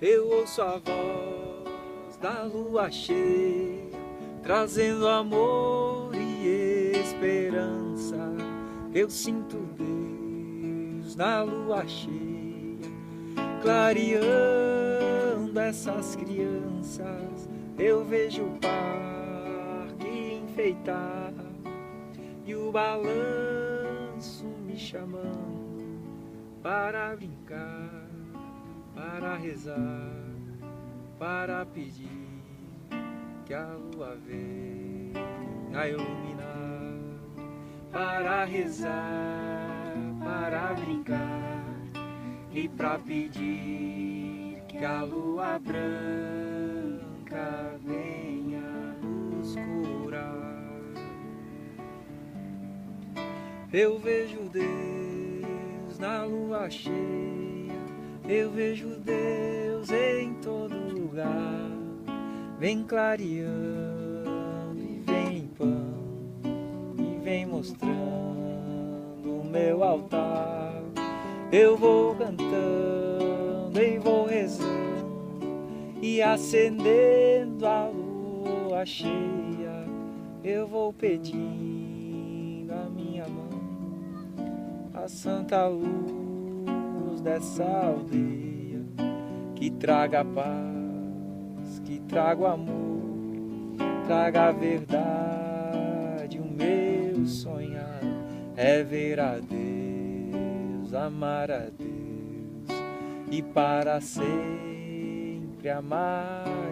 Eu ouço a voz da lua cheia, trazendo amor e esperança. Eu sinto Deus na lua cheia, clareando essas crianças. Eu vejo o parque enfeitar e o balanço me chamando para brincar para rezar, para pedir que a lua venha iluminar, para rezar, para brincar e para pedir que a lua branca venha nos curar. Eu vejo Deus na lua cheia eu vejo Deus em todo lugar, vem clareando e vem limpando e vem mostrando o meu altar. Eu vou cantando e vou rezando e acendendo a lua cheia. Eu vou pedindo a minha mão, a santa luz dessa aldeia que traga paz, que traga amor, traga a verdade. O meu sonhar é ver a Deus, amar a Deus e para sempre amar